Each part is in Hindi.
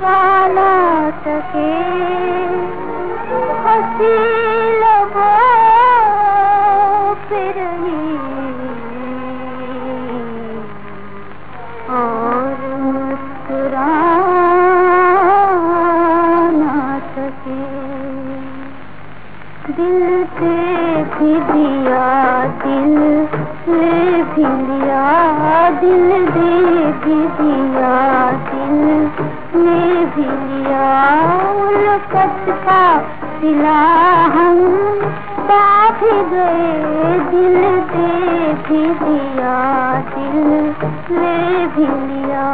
निभाना तके हसी लगो फिर और मुस्कुरा सके। दिल से भी दिया दिल ले भी लिया दिल दे भी दिया दिल ले भी लिया उल्फत का हम। भी गए दिल दे भी दिया दिल ले भी लिया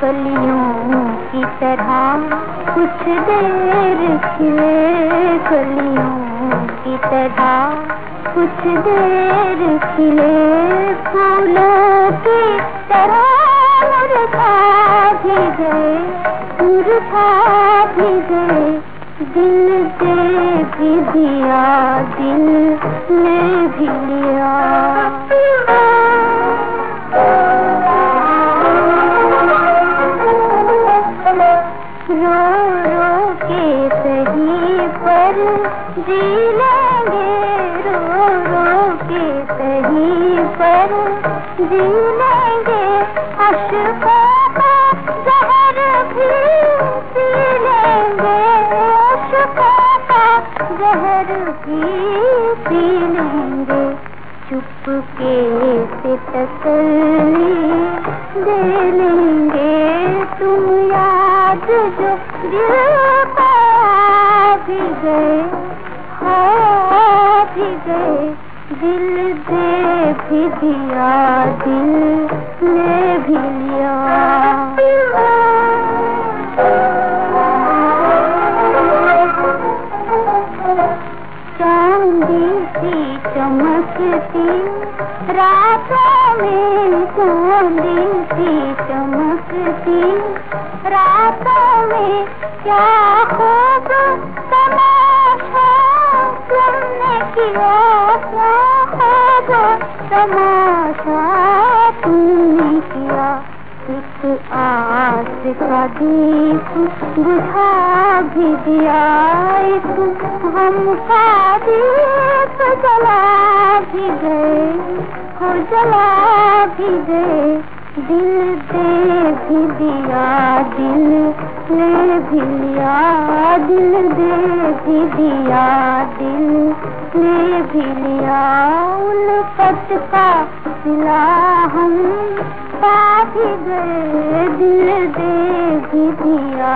कलियों की तरह कुछ देर खिले कलियों की तरह कुछ देर खिले फूलों की तरह मुरझा भी गए मुरझा भी गए। दिल दे भी दिया, दिल ले भी लिया। रो रो के सही पर जी सही पर जी लेंगे अशकों जहर भी पी लेंगे अशकों जहर भी पी लेंगे चुपके से तसल्ली दे लेंगे। तुम याद जो दिल भी गए हो भी गए। दिल दे भी दिया, दिल ले भी लिया। चांदी सी चमकती, रातों में चांदी सी चमकती, रातों में क्या खूब तमाशा किया एक आस का दीप बुझा भी दिया एक हम का दीप जला भी गए हो जला भी गए दिल दे भी दिया, दिल ले भी लिया, दिल दे भी दिया, दिल ले भी लिया उल्फत का सिला हम पा भी गए दिल दे दिया